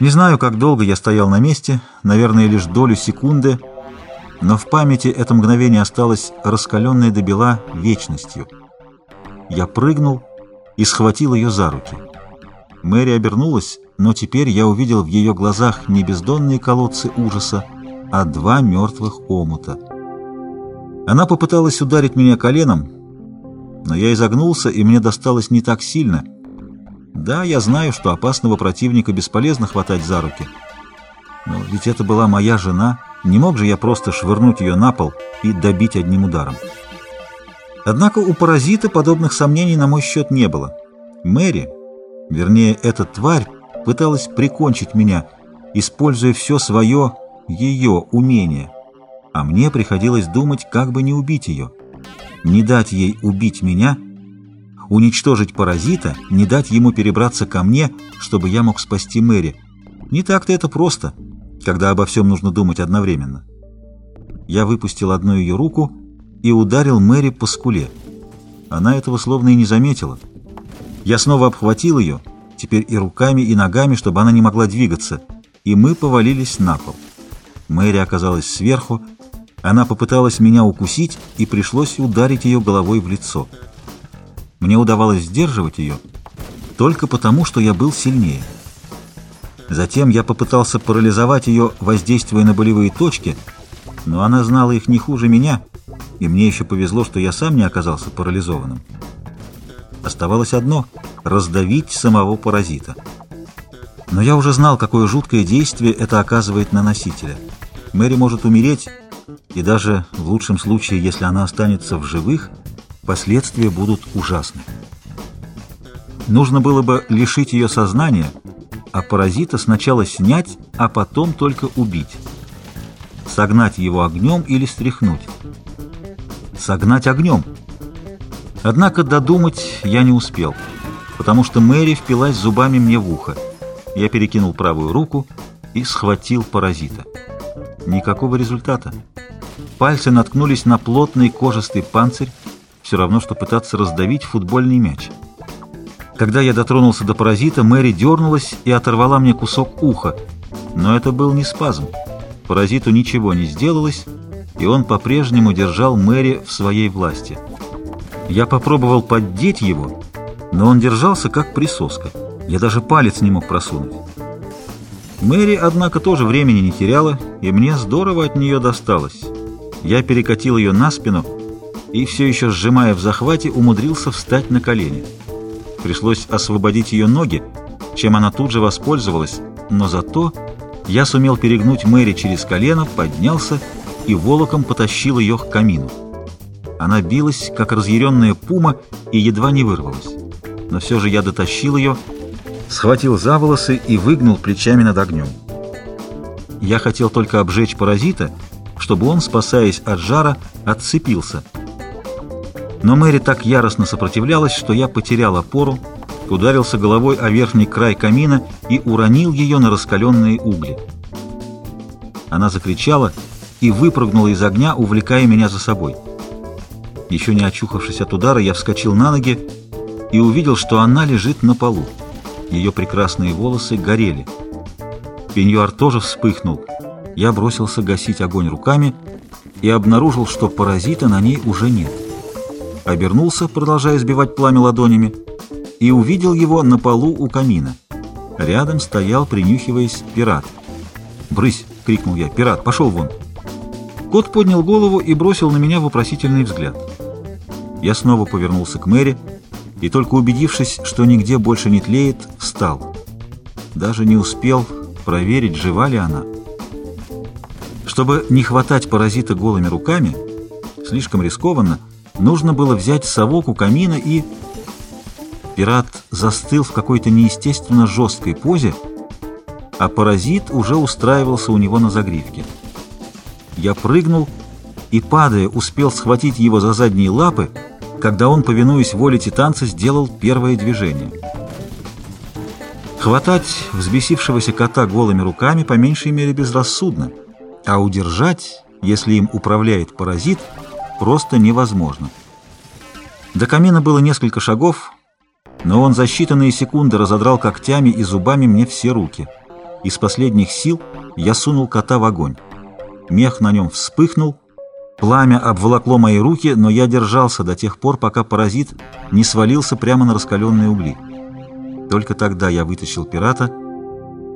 Не знаю, как долго я стоял на месте, наверное, лишь долю секунды, но в памяти это мгновение осталось раскаленное до бела вечностью. Я прыгнул и схватил ее за руки. Мэри обернулась, но теперь я увидел в ее глазах не бездонные колодцы ужаса, а два мертвых омута. Она попыталась ударить меня коленом, но я изогнулся, и мне досталось не так сильно. Да, я знаю, что опасного противника бесполезно хватать за руки. Но ведь это была моя жена, не мог же я просто швырнуть ее на пол и добить одним ударом. Однако у паразита подобных сомнений на мой счет не было. Мэри, вернее, эта тварь, пыталась прикончить меня, используя все свое, ее умение. А мне приходилось думать, как бы не убить ее. Не дать ей убить меня, уничтожить паразита, не дать ему перебраться ко мне, чтобы я мог спасти Мэри. Не так-то это просто, когда обо всем нужно думать одновременно. Я выпустил одну ее руку и ударил Мэри по скуле. Она этого словно и не заметила. Я снова обхватил ее, теперь и руками, и ногами, чтобы она не могла двигаться, и мы повалились на пол. Мэри оказалась сверху, она попыталась меня укусить, и пришлось ударить ее головой в лицо. Мне удавалось сдерживать ее только потому, что я был сильнее. Затем я попытался парализовать ее, воздействуя на болевые точки, но она знала их не хуже меня, и мне еще повезло, что я сам не оказался парализованным. Оставалось одно — раздавить самого паразита. Но я уже знал, какое жуткое действие это оказывает на носителя. Мэри может умереть, и даже в лучшем случае, если она останется в живых, последствия будут ужасны. Нужно было бы лишить ее сознания, а паразита сначала снять, а потом только убить. Согнать его огнем или стряхнуть. Согнать огнем — Однако додумать я не успел, потому что Мэри впилась зубами мне в ухо. Я перекинул правую руку и схватил паразита. Никакого результата. Пальцы наткнулись на плотный кожистый панцирь, все равно, что пытаться раздавить футбольный мяч. Когда я дотронулся до паразита, Мэри дернулась и оторвала мне кусок уха, но это был не спазм. Паразиту ничего не сделалось, и он по-прежнему держал Мэри в своей власти. Я попробовал поддеть его, но он держался как присоска. Я даже палец не мог просунуть. Мэри, однако, тоже времени не теряла, и мне здорово от нее досталось. Я перекатил ее на спину и, все еще сжимая в захвате, умудрился встать на колени. Пришлось освободить ее ноги, чем она тут же воспользовалась, но зато я сумел перегнуть Мэри через колено, поднялся и волоком потащил ее к камину. Она билась, как разъяренная пума, и едва не вырвалась. Но все же я дотащил ее, схватил за волосы и выгнул плечами над огнем. Я хотел только обжечь паразита, чтобы он, спасаясь от жара, отцепился. Но Мэри так яростно сопротивлялась, что я потерял опору, ударился головой о верхний край камина и уронил ее на раскаленные угли. Она закричала и выпрыгнула из огня, увлекая меня за собой. Еще не очухавшись от удара, я вскочил на ноги и увидел, что она лежит на полу. Ее прекрасные волосы горели. Пеньюар тоже вспыхнул. Я бросился гасить огонь руками и обнаружил, что паразита на ней уже нет. Обернулся, продолжая сбивать пламя ладонями, и увидел его на полу у камина. Рядом стоял, принюхиваясь, пират. «Брысь!» — крикнул я. «Пират, пошел вон!» Кот поднял голову и бросил на меня вопросительный взгляд. Я снова повернулся к Мэри и, только убедившись, что нигде больше не тлеет, встал. Даже не успел проверить, жива ли она. Чтобы не хватать паразита голыми руками, слишком рискованно, нужно было взять совок у камина и... Пират застыл в какой-то неестественно жесткой позе, а паразит уже устраивался у него на загривке. Я прыгнул и, падая, успел схватить его за задние лапы, когда он, повинуясь воле титанца, сделал первое движение. Хватать взбесившегося кота голыми руками по меньшей мере безрассудно, а удержать, если им управляет паразит – просто невозможно. До камина было несколько шагов, но он за считанные секунды разодрал когтями и зубами мне все руки. Из последних сил я сунул кота в огонь. Мех на нем вспыхнул, пламя обволокло мои руки, но я держался до тех пор, пока паразит не свалился прямо на раскаленные угли. Только тогда я вытащил пирата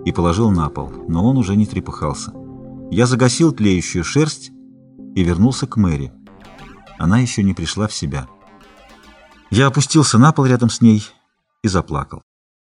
и положил на пол, но он уже не трепыхался. Я загасил тлеющую шерсть и вернулся к Мэри. Она еще не пришла в себя. Я опустился на пол рядом с ней и заплакал.